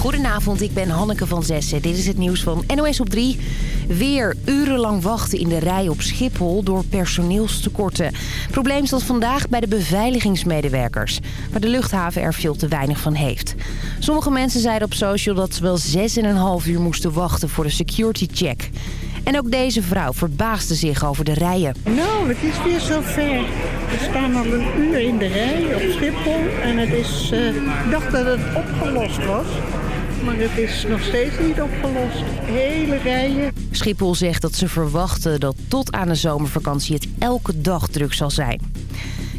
Goedenavond, ik ben Hanneke van Zessen. Dit is het nieuws van NOS op 3. Weer urenlang wachten in de rij op Schiphol door personeelstekorten. Probleem dat vandaag bij de beveiligingsmedewerkers... waar de luchthaven er veel te weinig van heeft. Sommige mensen zeiden op social dat ze wel 6,5 uur moesten wachten voor de security check. En ook deze vrouw verbaasde zich over de rijen. Nou, het is weer zover. We staan al een uur in de rij op Schiphol en het is, uh, ik dacht dat het opgelost was. Maar het is nog steeds niet opgelost. Hele rijen. Schiphol zegt dat ze verwachten dat tot aan de zomervakantie het elke dag druk zal zijn.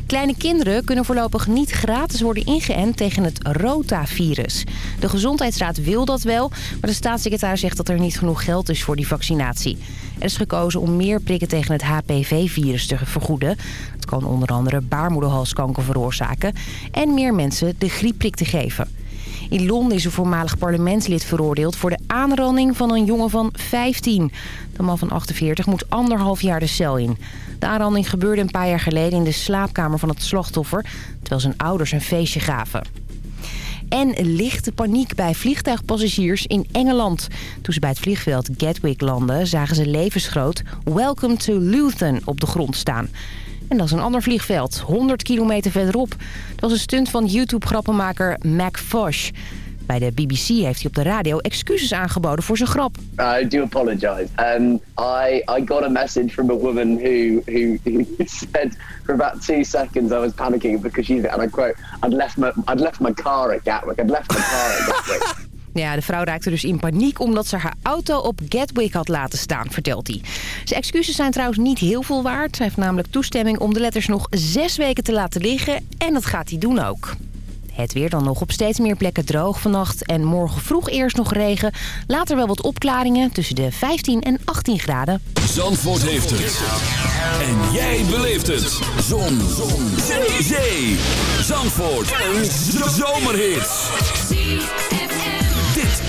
Kleine kinderen kunnen voorlopig niet gratis worden ingeënt tegen het rotavirus. De Gezondheidsraad wil dat wel, maar de staatssecretaris zegt dat er niet genoeg geld is voor die vaccinatie. Er is gekozen om meer prikken tegen het HPV-virus te vergoeden. Het kan onder andere baarmoederhalskanker veroorzaken en meer mensen de griepprik te geven. In Londen is een voormalig parlementslid veroordeeld voor de aanranding van een jongen van 15. De man van 48 moet anderhalf jaar de cel in. De aanranding gebeurde een paar jaar geleden in de slaapkamer van het slachtoffer... terwijl zijn ouders een feestje gaven. En lichte paniek bij vliegtuigpassagiers in Engeland. Toen ze bij het vliegveld Gatwick landden, zagen ze levensgroot... Welcome to Luton op de grond staan. En dat is een ander vliegveld, 100 kilometer verderop. Dat was een stunt van YouTube-grappenmaker Mac Fosh. Bij de BBC heeft hij op de radio excuses aangeboden voor zijn grap. I do apologize. Um, I I got a message from a woman who who, who said for about two seconds I was panicking because she and I quote I'd left my I'd left my car at Gatwick. I'd left my car at Gatwick. Ja, de vrouw raakte dus in paniek omdat ze haar auto op Gatwick had laten staan, vertelt hij. Zijn excuses zijn trouwens niet heel veel waard. Hij heeft namelijk toestemming om de letters nog zes weken te laten liggen. En dat gaat hij doen ook. Het weer dan nog op steeds meer plekken droog vannacht. En morgen vroeg eerst nog regen. Later wel wat opklaringen tussen de 15 en 18 graden. Zandvoort heeft het. En jij beleeft het. Zon. Zon. Zee. Zandvoort. Een zomerhit.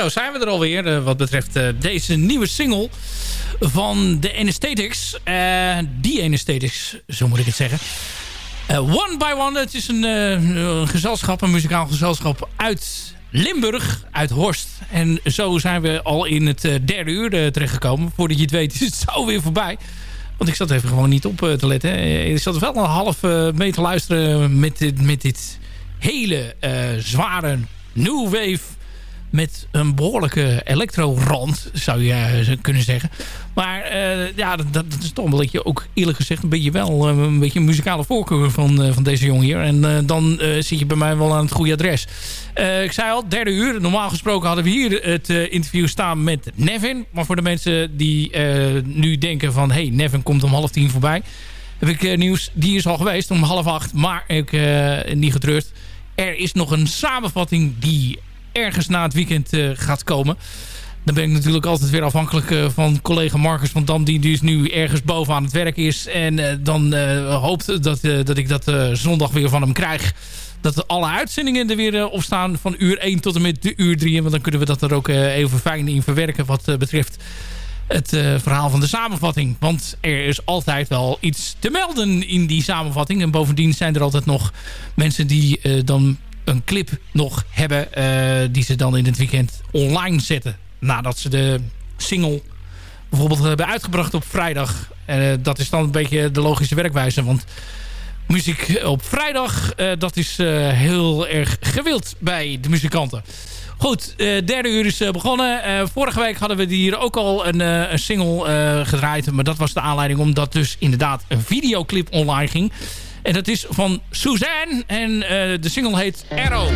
Zo zijn we er alweer uh, wat betreft uh, deze nieuwe single van de Anesthetics. Uh, die Anesthetics, zo moet ik het zeggen. one by One, het is een, gezelschap, een muzikaal gezelschap uit Limburg, uit Horst. En zo zijn we al in het derde uur terechtgekomen. Voordat je het weet is het zo weer voorbij. Want ik zat even gewoon niet op te letten. Ik zat wel een half mee te luisteren met, met dit hele zware new wave met een behoorlijke elektro-rand, zou je uh, kunnen zeggen. Maar uh, ja, dat, dat, is toch een beetje, ook eerlijk gezegd, een beetje wel uh, een beetje een muzikale voorkeur van, van deze jongen hier. En dan zit je bij mij wel aan het goede adres. ik zei al, derde uur. Normaal gesproken hadden we hier het interview staan met Nevin. Maar voor de mensen die nu denken van, hey, Nevin komt om half tien voorbij. Heb ik nieuws, die is al geweest om half acht, maar ik niet getreurd. Er is nog een samenvatting die ergens na het weekend uh, gaat komen. Dan ben ik natuurlijk altijd weer afhankelijk uh, van collega Marcus van Dam... die dus nu ergens boven aan het werk is. En uh, dan hoopt dat, dat ik dat zondag weer van hem krijg. Dat alle uitzendingen er weer op staan van uur 1 tot en met de uur 3. Want dan kunnen we dat er ook even fijn in verwerken wat betreft het verhaal van de samenvatting. Want er is altijd wel iets te melden in die samenvatting. En bovendien zijn er altijd nog mensen die dan een clip nog hebben... Eh, die ze dan in het weekend online zetten. Nadat ze de single bijvoorbeeld hebben uitgebracht op vrijdag. Uh, dat is dan een beetje de logische werkwijze. Want muziek op vrijdag, uh, dat is heel erg gewild bij de muzikanten. Goed, derde uur is begonnen. vorige week hadden we hier ook al een, een single gedraaid. Maar dat was de aanleiding omdat dus inderdaad een videoclip online ging. En dat is van Suzanne. En uh, de single heet Arrow.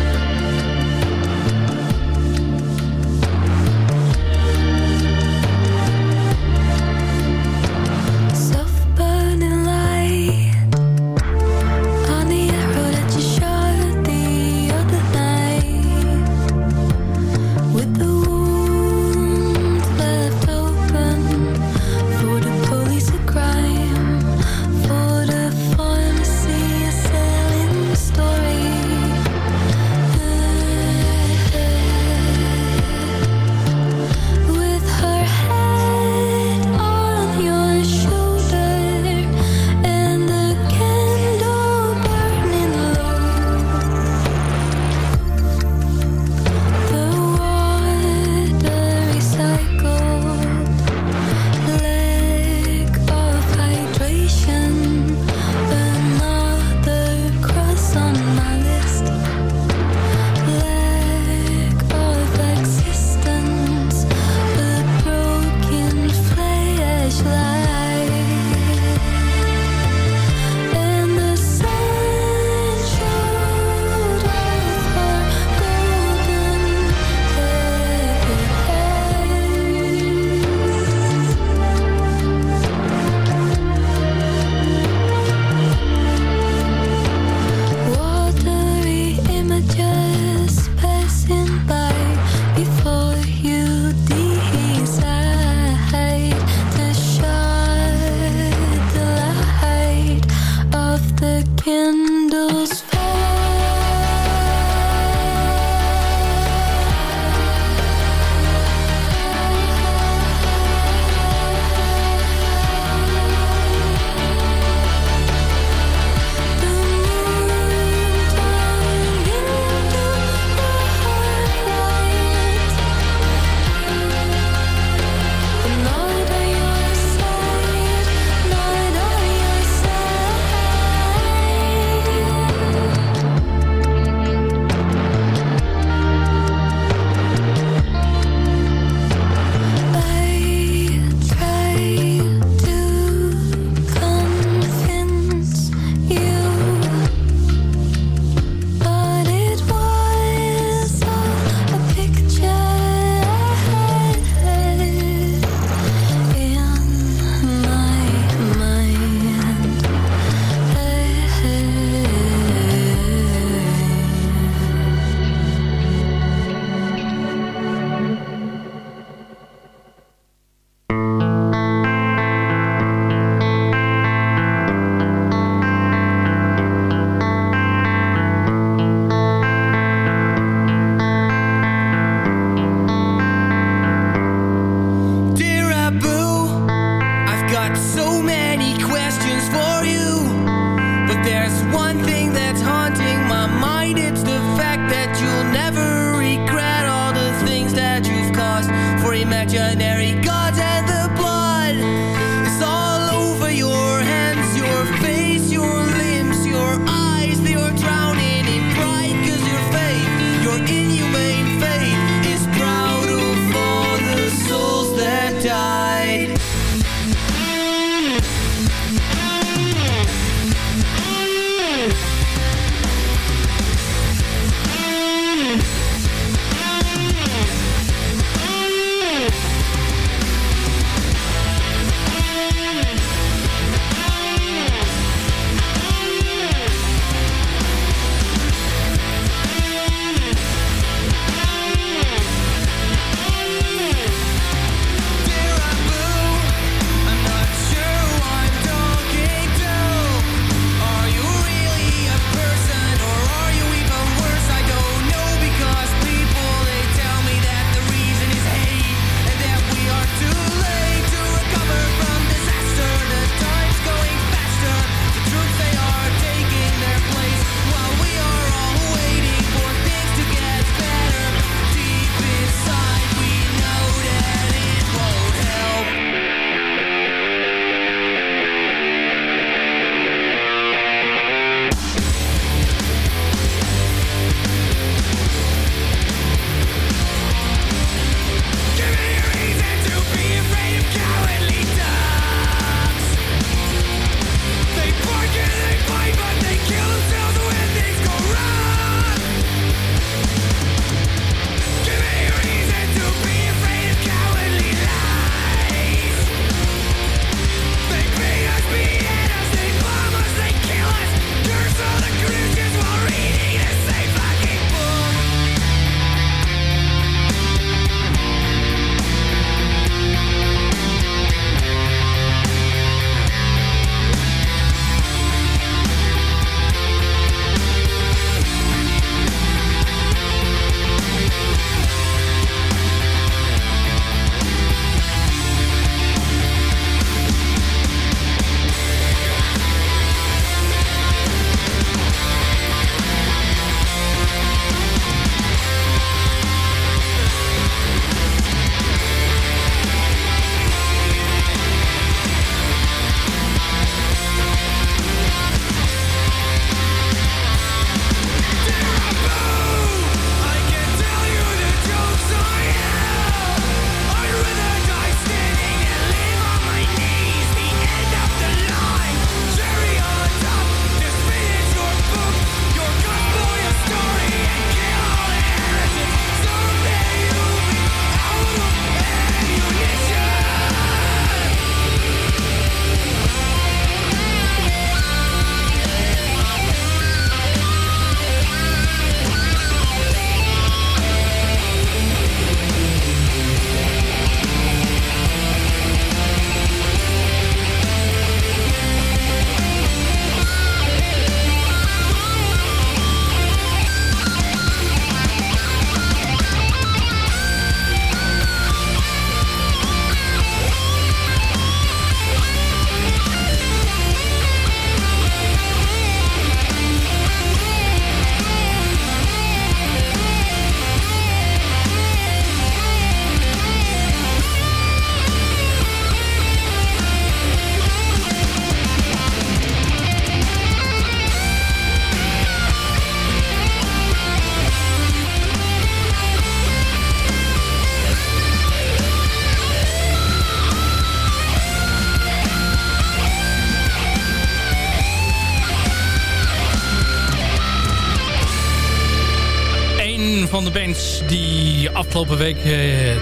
Afgelopen week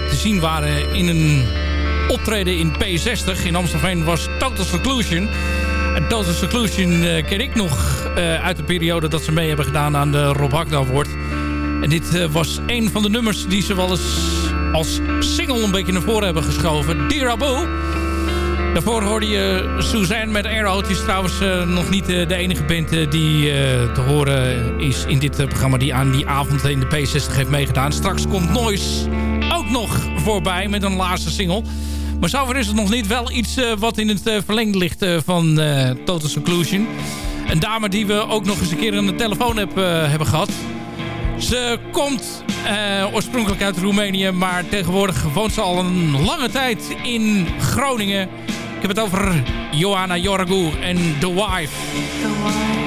te zien waren in een optreden in P60 in Amsterdam was Total Seclusion. En Total Seclusion ken ik nog uit de periode dat ze mee hebben gedaan aan de Rob Hakda Award. En dit was een van de nummers die ze wel eens als single een beetje naar voren hebben geschoven. Dear Abu. Daarvoor hoorde je Suzanne met Arrow. Het is trouwens uh, nog niet uh, de enige band uh, die te horen is in dit programma... die aan die avond in de P60 heeft meegedaan. Straks komt Noise ook nog voorbij met een laatste single. Maar zover is het nog niet. Wel iets wat in het verlengde ligt van Total Seclusion. Een dame die we ook nog eens een keer aan de telefoon heb, hebben gehad. Ze komt oorspronkelijk uit Roemenië... maar tegenwoordig woont ze al een lange tijd in Groningen... Ik heb het over Johanna Jorgu en The Wife. The Wife.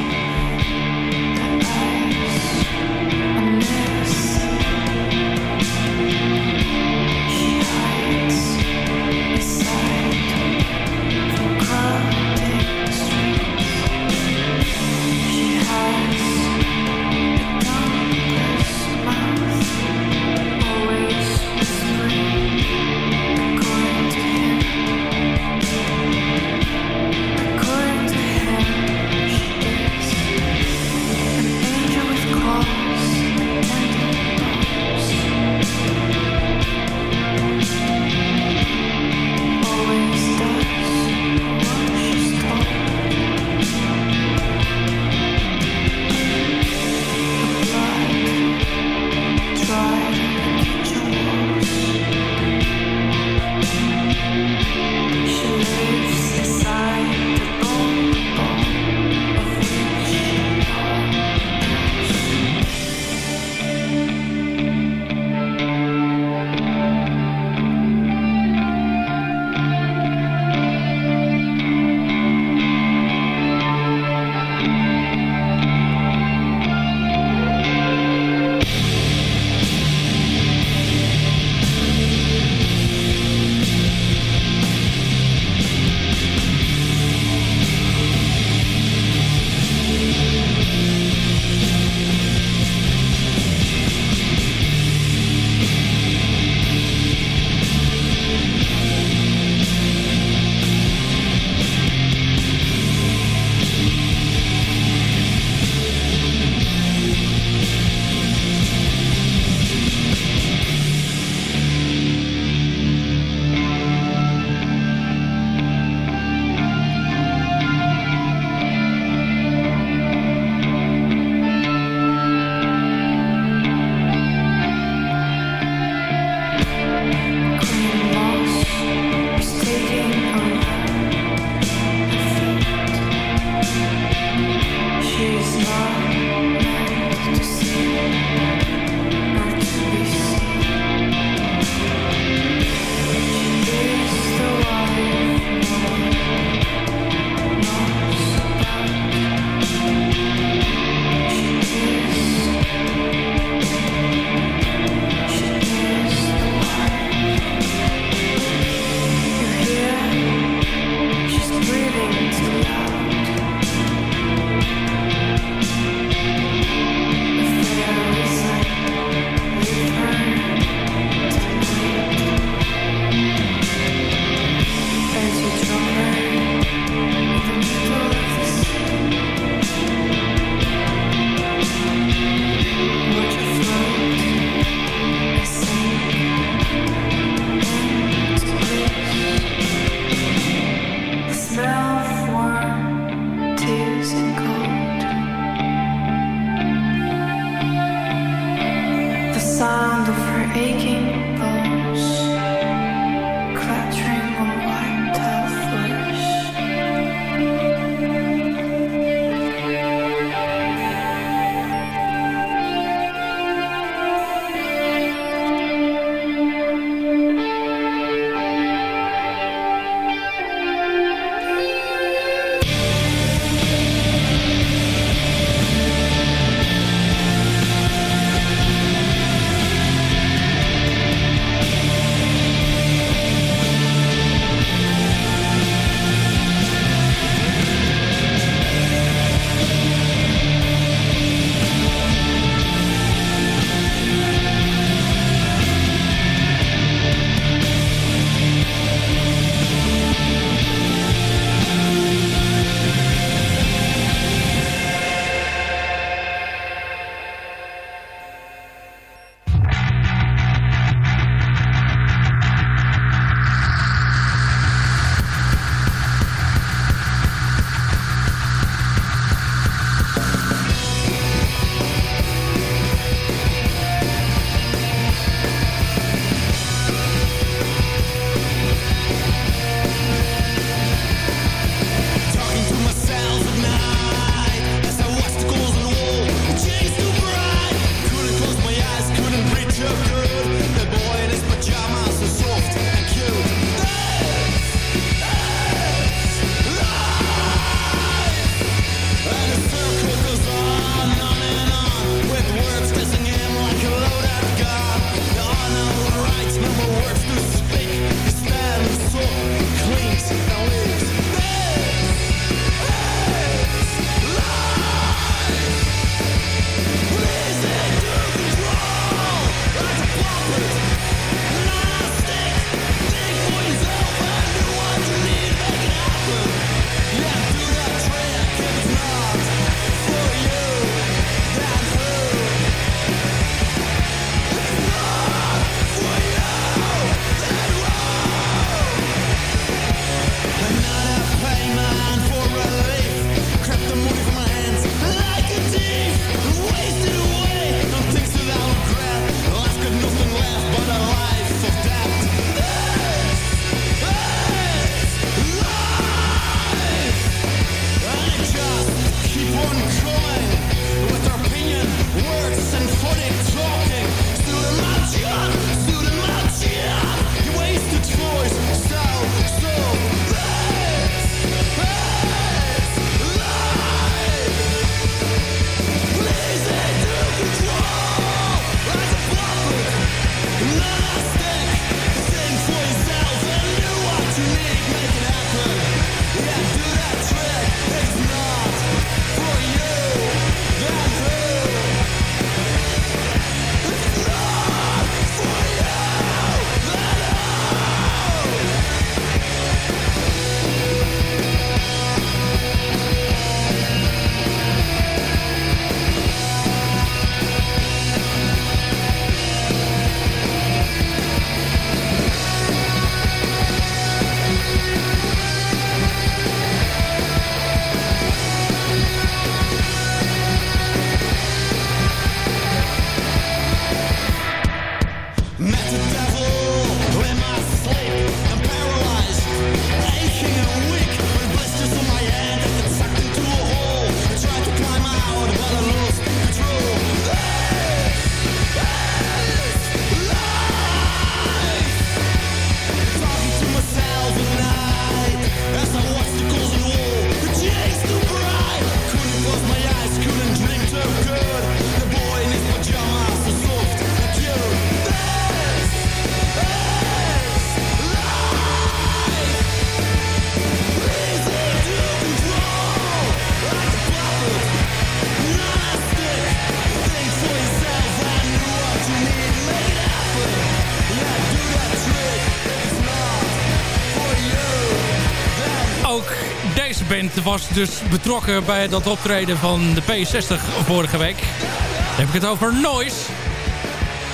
Was dus betrokken bij dat optreden van de P60 vorige week. Dan heb ik het over Noise.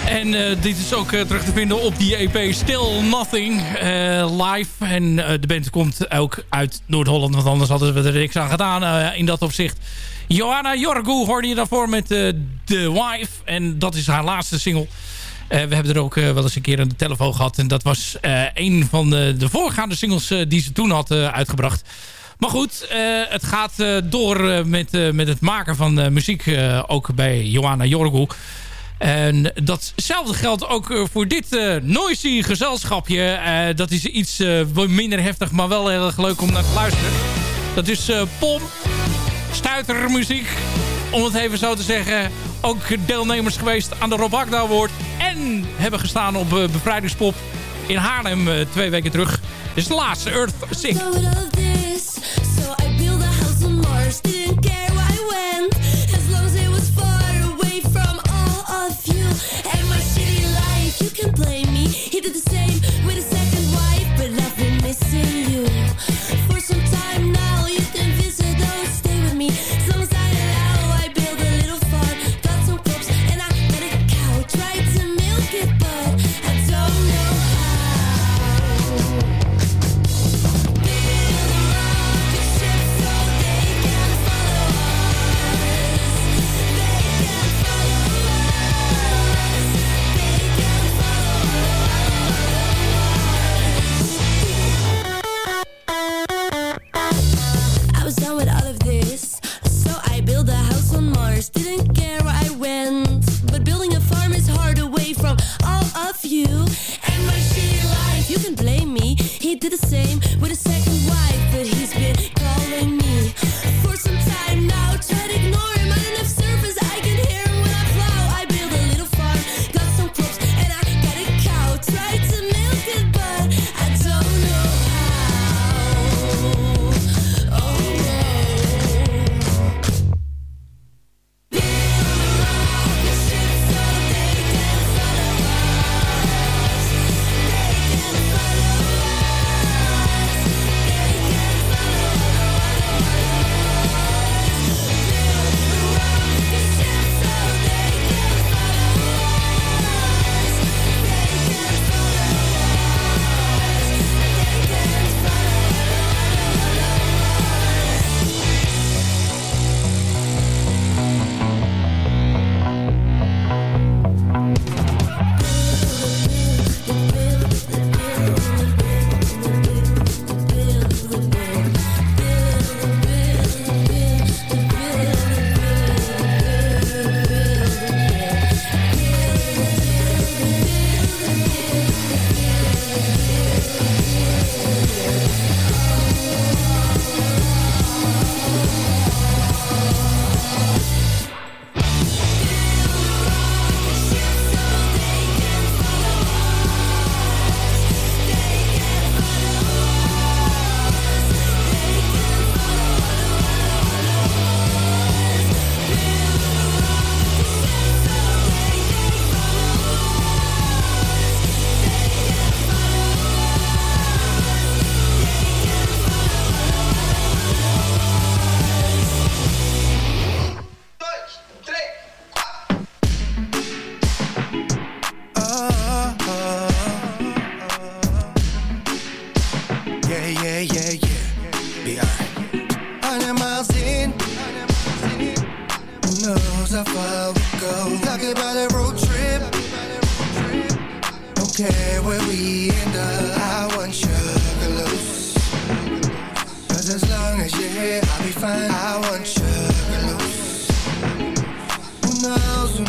En dit is ook terug te vinden op die EP Still Nothing live. En de band komt ook uit Noord-Holland, want anders hadden we er niks aan gedaan in dat opzicht. Johanna Jorgu hoorde je daarvoor met The Wife. En dat is haar laatste single. we hebben er ook wel eens een keer aan de telefoon gehad. En dat was een van de, de voorgaande singles die ze toen had uitgebracht. Maar goed, het gaat door met, met het maken van muziek. ook bij Johanna Jorgu. En datzelfde geldt ook voor dit noisy gezelschapje. Dat is iets minder heftig, maar wel heel erg leuk om naar te luisteren. Dat is Pom, stuitermuziek, om het even zo te zeggen. Ook deelnemers geweest aan de Rob Agda Award. En hebben gestaan op Bevrijdingspop in Haarlem twee weken terug. Dit is de laatste, Earth thirsty and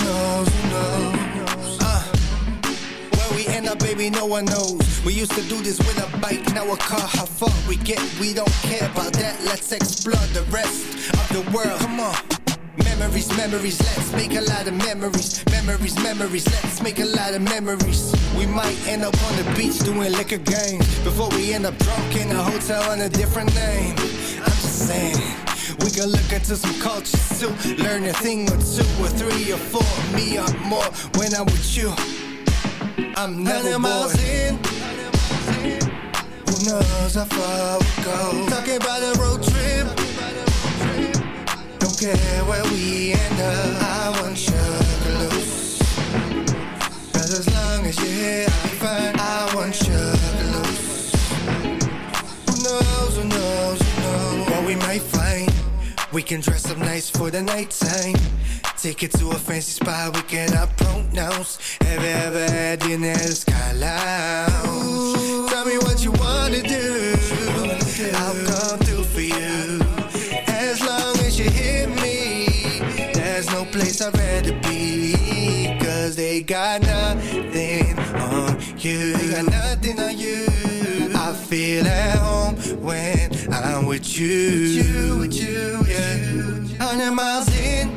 knows, who knows? Uh, where we end up, baby, no one knows. We used to do this with a bike, now a car. How far we get, we don't care about that. Let's explore the rest of the world. Come on. Memories, memories, let's make a lot of memories. Memories, memories, let's make a lot of memories. We might end up on the beach doing liquor games before we end up drunk in a hotel on a different name. I'm just saying. We can look into some cultures too. Learn a thing or two or three or four. Me or more when I'm with you. I'm never bored. miles in. Who knows how far we go? Talking about a road trip. Don't care where we end up. I want you loose. Cause as long as you're here, I'll be fine. I want you loose. Who knows, who knows, who knows what we might. We can dress up nice for the nighttime. Take it to a fancy spot we cannot pronounce. Have you ever had dinner at the Sky Lounge? Tell me what you wanna do. I'll come through for you. As long as you hear me, there's no place I'd rather be. Cause they got nothing on you. They got nothing on you. Feel at home when I'm with you. With you, with you, yeah. Hundred miles in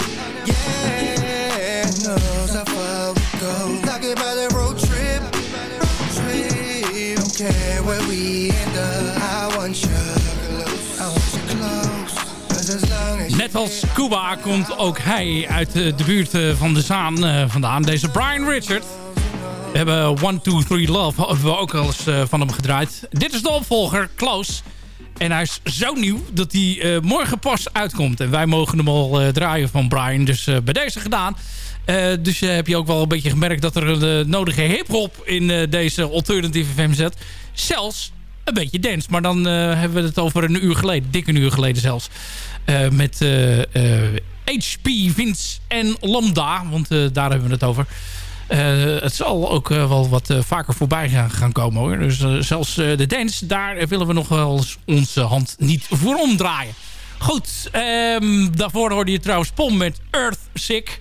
yeah. knows how far we go? Talking about a road trip. Road trip. Don't care where we end up. I want you close. I want you close. Net als Cuba komt ook hij uit de buurt eh, van de Zaan uh, vandaan. Deze Brian Richard. We hebben 1, 2, 3 Love hebben we ook al eens uh, van hem gedraaid. Dit is de opvolger, Close. En hij is zo nieuw dat hij uh, morgen pas uitkomt. En wij mogen hem al uh, draaien van Brian. Dus bij deze gedaan. dus heb je ook wel een beetje gemerkt dat er de nodige hip-hop in deze Alternative FM zit. Zelfs een beetje dance. Maar dan hebben we het over een uur geleden. Dik een uur geleden zelfs. met HP, Vince en Lambda. Want daar hebben we het over. Uh, het zal ook uh, wel wat uh, vaker voorbij gaan, komen hoor. Dus zelfs de dance, daar willen we nog wel eens onze hand niet voor omdraaien. Goed, um, daarvoor hoorde je trouwens Pom met Earth Sick.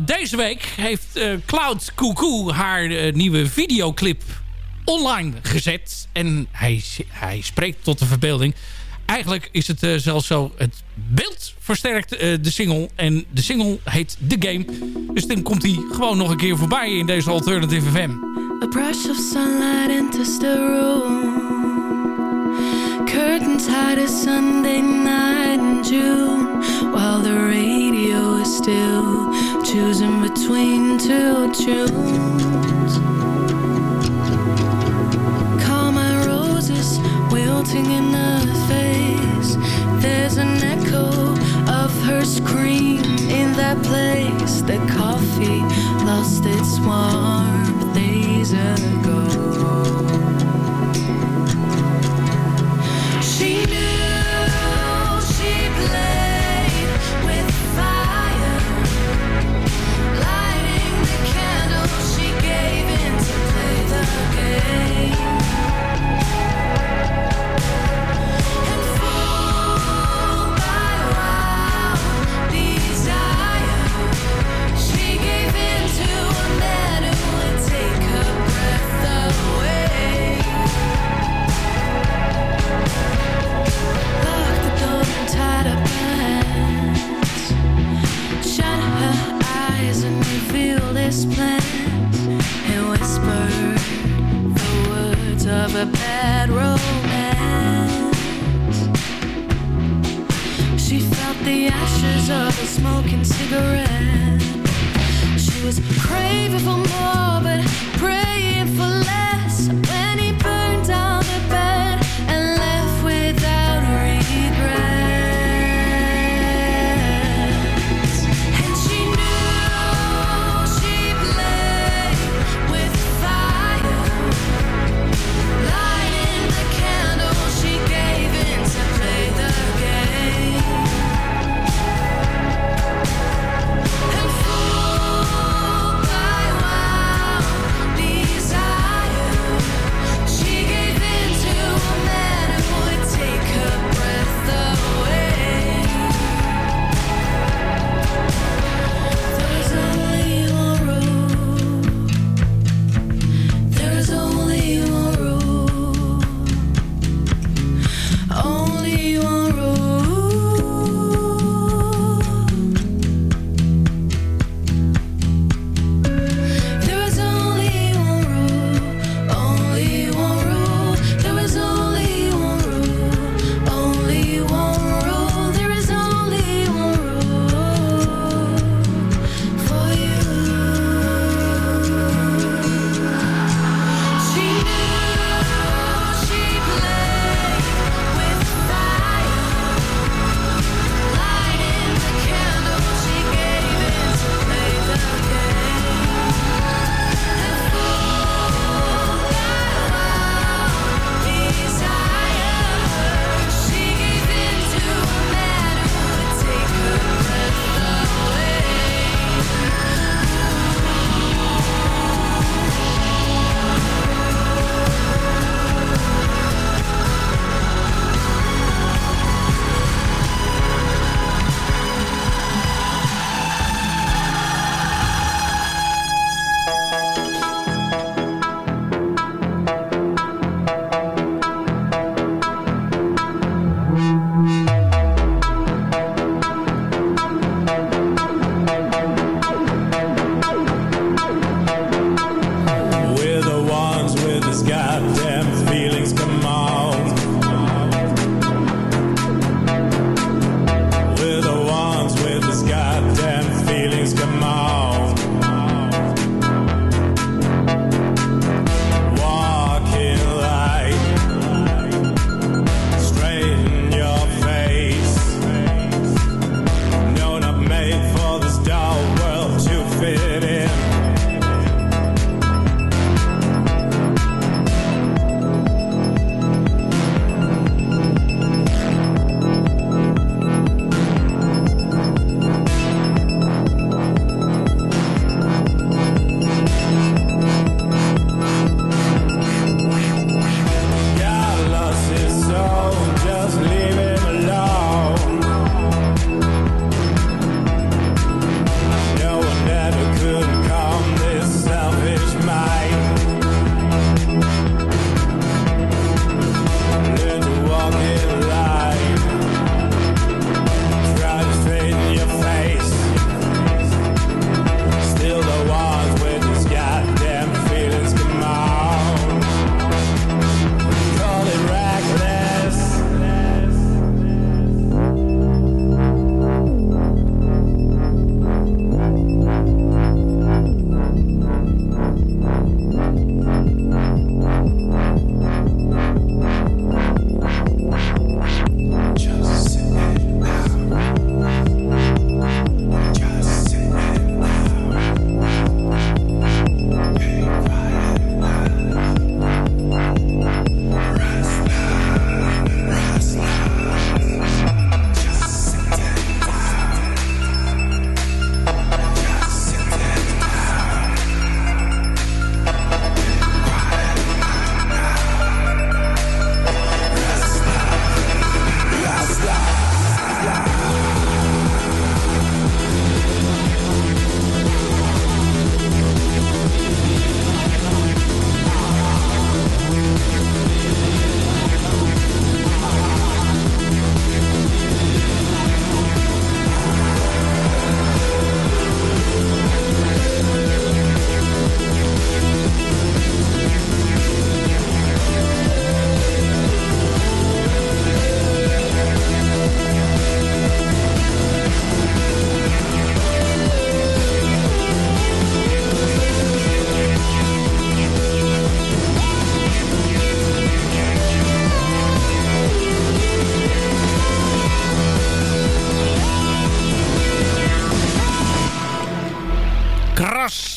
deze week heeft Cloud Cuckoo haar nieuwe videoclip online gezet. En hij, hij spreekt tot de verbeelding eigenlijk is het uh, zelfs zo... het beeld versterkt uh, de single. En de single heet The Game. Dus dan komt hij gewoon nog een keer voorbij in deze Alternative FM. A brush of sunlight enters the room Curtains hide a Sunday night in June While the radio is still Choosing between two tunes wilting in the face. There's an echo of her scream In that place. The coffee lost its warmth days ago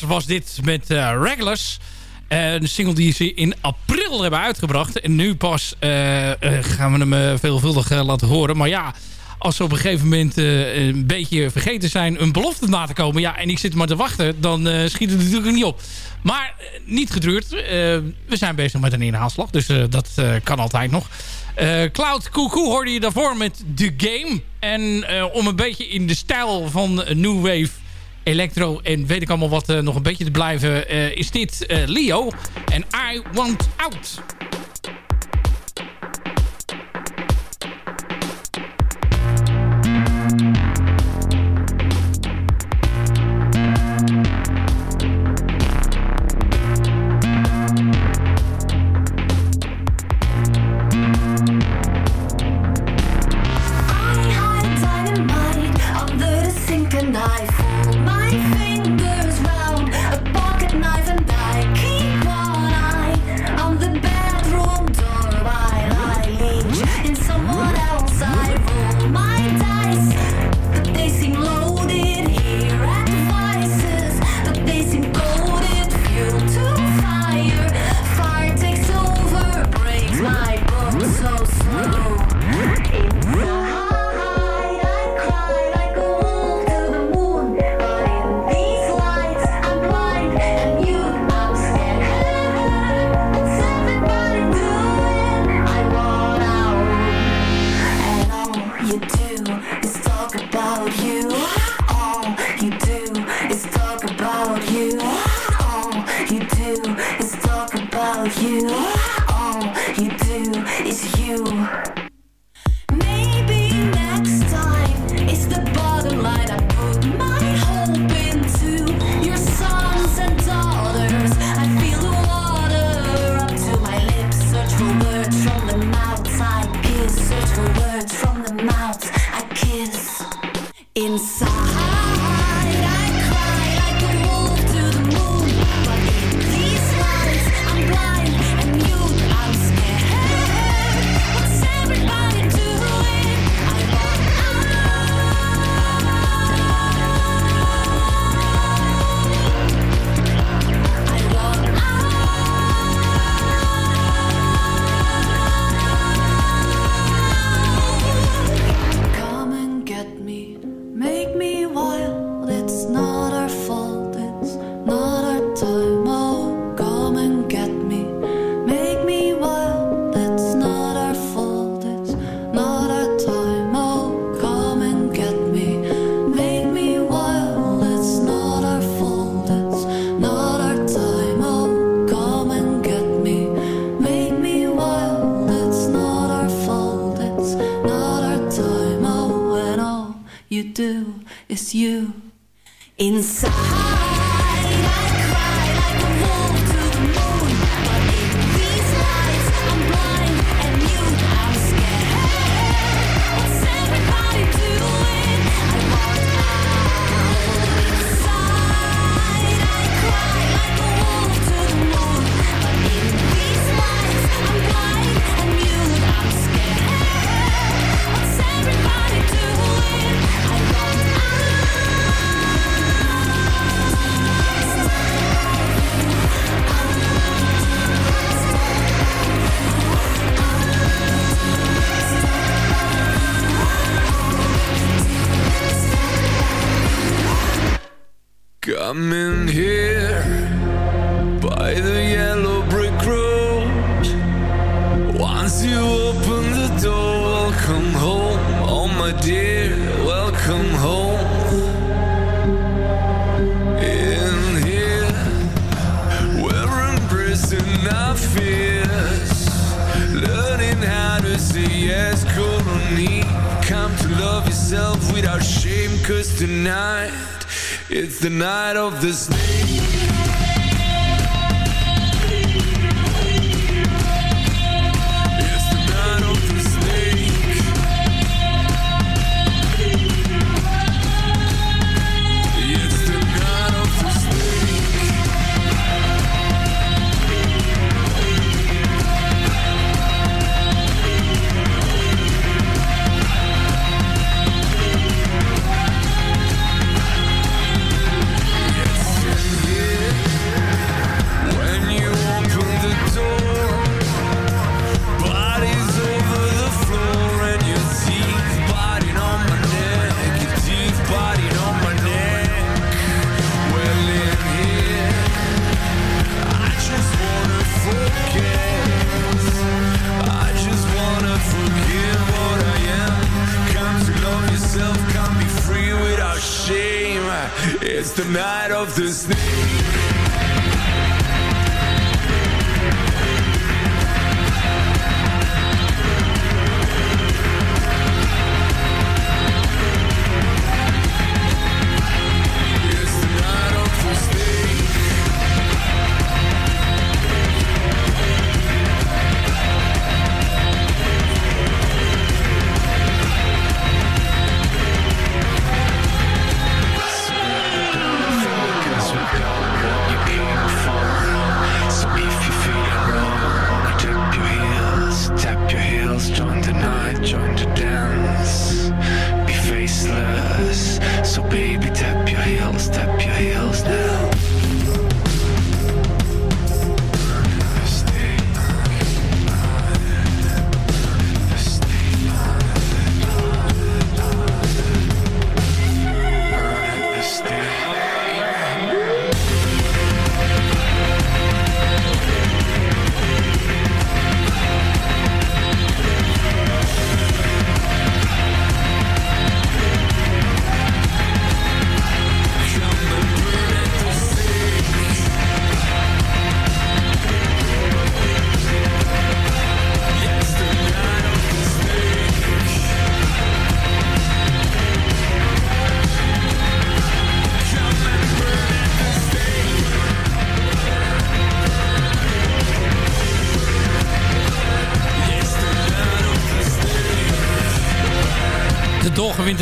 Was dit met uh, een single die ze in april hebben uitgebracht. En nu pas gaan we hem veelvuldig laten horen. Maar ja, als ze op een gegeven moment een beetje vergeten zijn... een belofte na te komen. Ja, en ik zit maar te wachten. Dan schiet het natuurlijk niet op. Maar niet gedruurd. we zijn bezig met een inhaalslag. Dus dat kan altijd nog. Cloud Cuckoo hoorde je daarvoor met The Game. En om een beetje in de stijl van New Wave electro en weet ik allemaal wat uh, nog een beetje te blijven... Uh, is dit uh, Leo en I Want Out. about you. All you do is talk about you. Of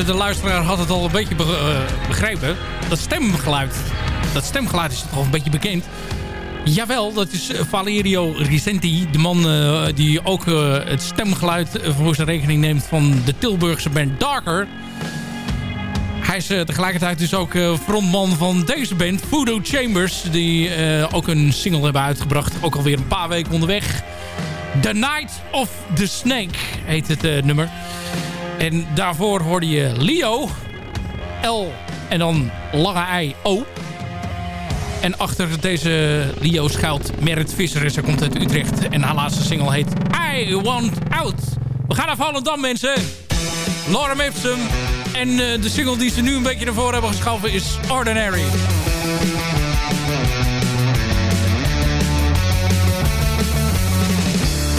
de luisteraar had het al een beetje eh, begrepen. Dat stemgeluid, dat stemgeluid is toch een beetje bekend. Jawel, dat is eh, Valerio Risenti. De man uh, die ook het stemgeluid voor zijn rekening neemt van de Tilburgse band Darker. Hij is tegelijkertijd dus ook frontman van deze band, Voodoo Chambers. Die ook een single hebben uitgebracht. Ook alweer een paar weken onderweg. The Night of the Snake heet het nummer. En daarvoor hoorde je Leo. L en dan lange I O. En achter deze Leo schuilt Merit Visser. Ze komt uit Utrecht. En haar laatste single heet I Want Out. We gaan naar Volendam mensen. Laura Ipsum. En uh, de single die ze nu een beetje naar voren hebben geschoven is Ordinary.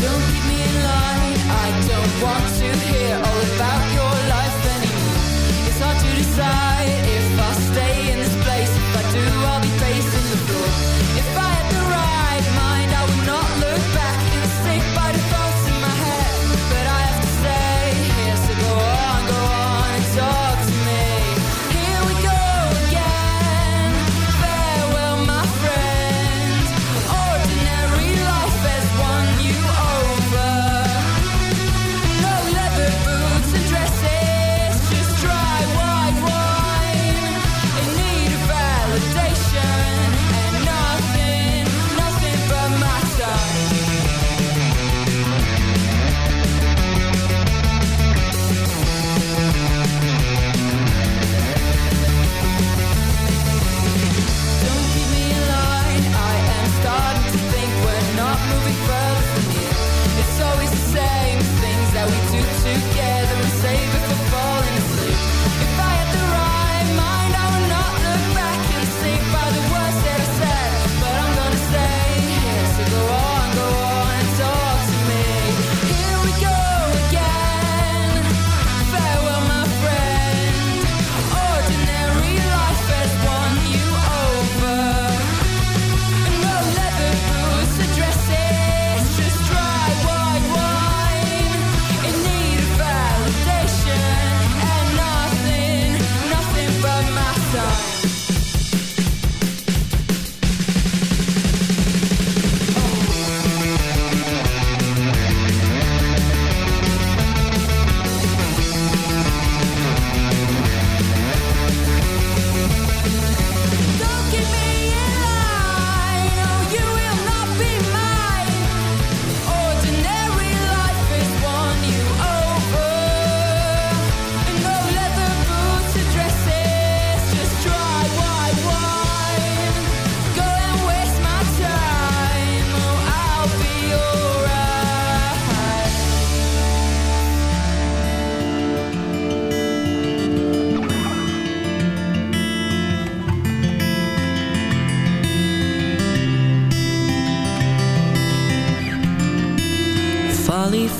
Don't keep me in line. I don't want to hear all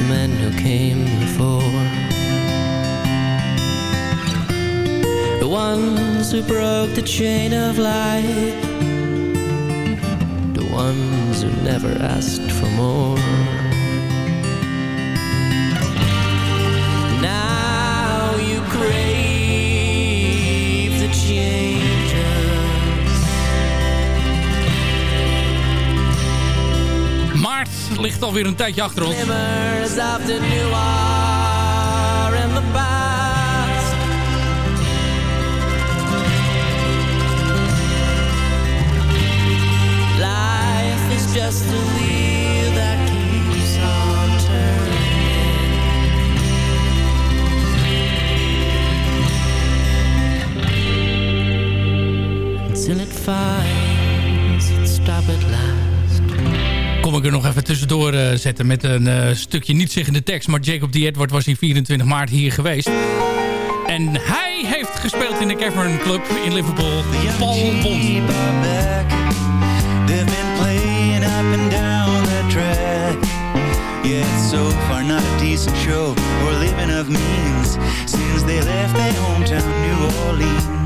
Of men who came before, the ones who broke the chain of life the ones who never asked for more. Ligt alweer een tijdje achter ons. The the just a wheel that keeps on turning until it finds its stop at last. Kom ik er nog even tussendoor eh, zetten met een eh, stukje niet zeggende tekst. Maar Jacob D. Edward was hier 24 maart hier geweest. En hij heeft gespeeld in de Cavern Club in Liverpool. Paul Bond. Yeah, it's so far not a decent show or living of means since they left their hometown, New Orleans.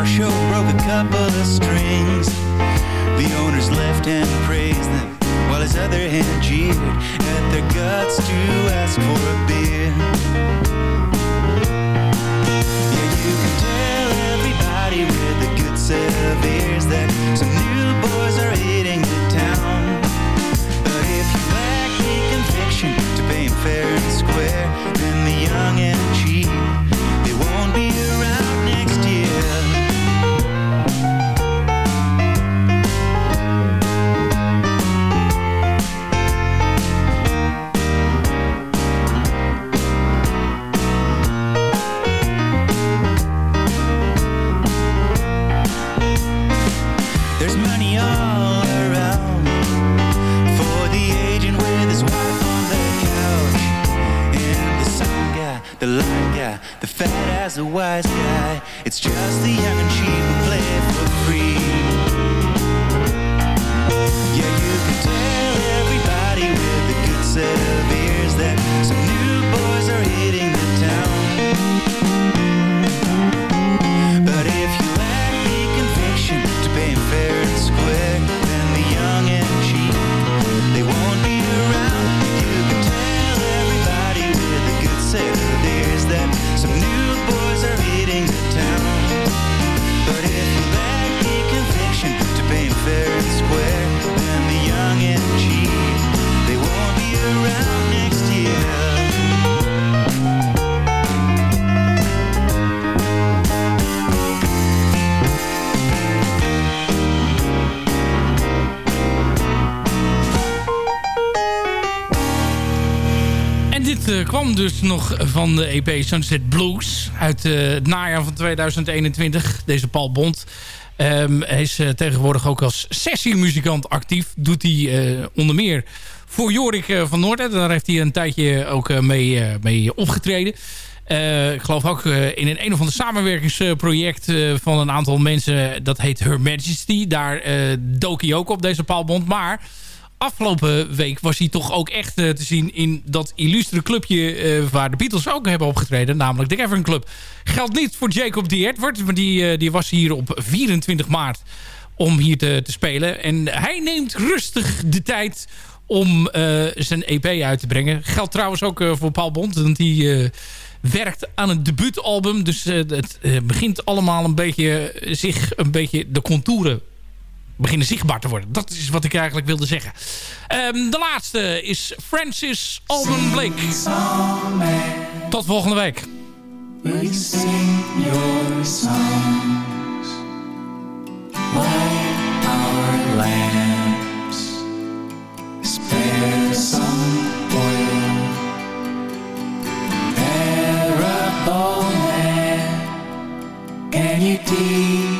Our show, broke a couple of strings. The owner's left hand praised them while his other hand jeered at their guts to ask for a beer. Yeah, you can tell everybody with a good set of ears that some new boys are hitting the town. But if you lack the conviction to pay 'em fair and square, nog van de EP Sunset Blues uit eh, het najaar van 2021. Deze Paul Bond. Ehm, is eh, tegenwoordig ook als sessiemuzikant actief. Doet hij eh, onder meer voor Jorik van Noorden. Daar heeft hij een tijdje ook mee, mee opgetreden. Ik geloof ook in een een of ander samenwerkingsproject van een aantal mensen. Dat heet Her Majesty. Daar dook hij ook op, deze Paul Bond. Maar afgelopen week was hij toch ook echt eh, te zien in dat illustre clubje eh, waar de Beatles ook hebben opgetreden. Namelijk de Cavern Club. Geldt niet voor Jacob D. Edward, maar die, eh, die was hier op 24 maart om hier te, te spelen. En hij neemt rustig de tijd om zijn EP uit te brengen. Geldt trouwens ook voor Paul Bond, want die werkt aan een debuutalbum. Dus het begint allemaal een beetje zich een beetje de contouren beginnen zichtbaar te worden. Dat is wat ik eigenlijk wilde zeggen. Ehm, de laatste is Francis Alban Blake. Tot volgende week. Sing your our lamps. Spare some oil. Man, can you teach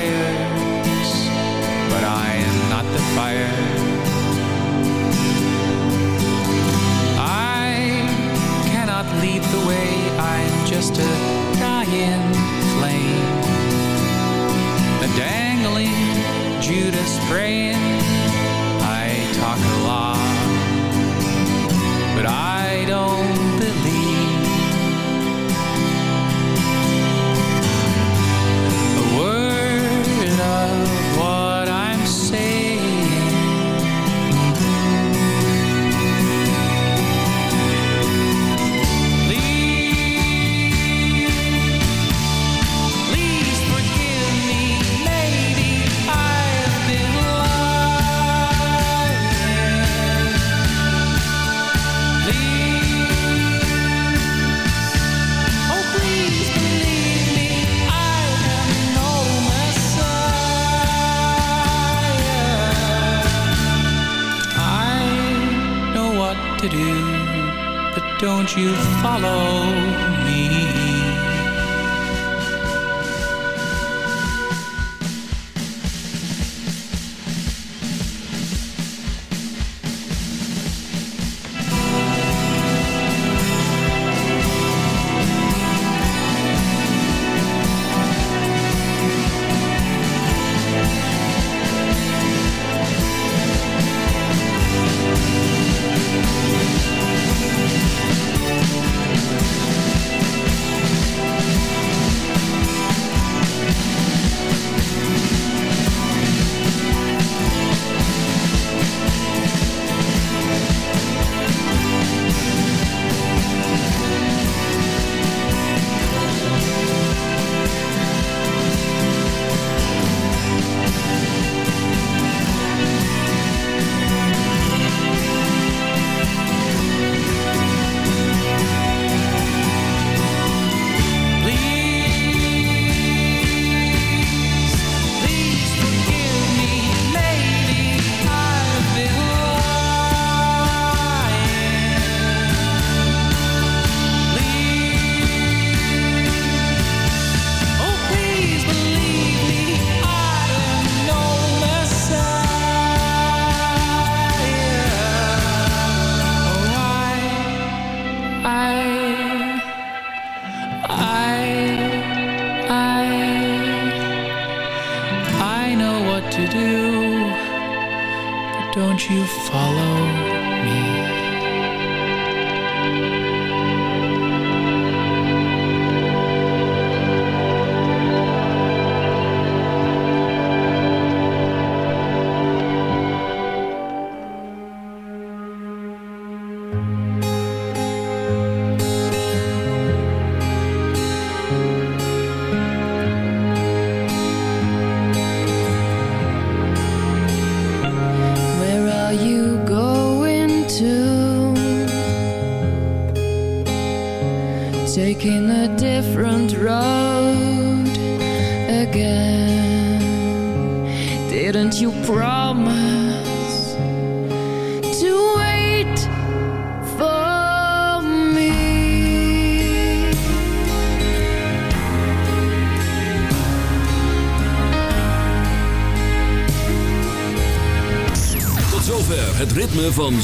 fires, but I am not the fire. I cannot lead the way, I'm just a dying flame, a dangling Judas praying.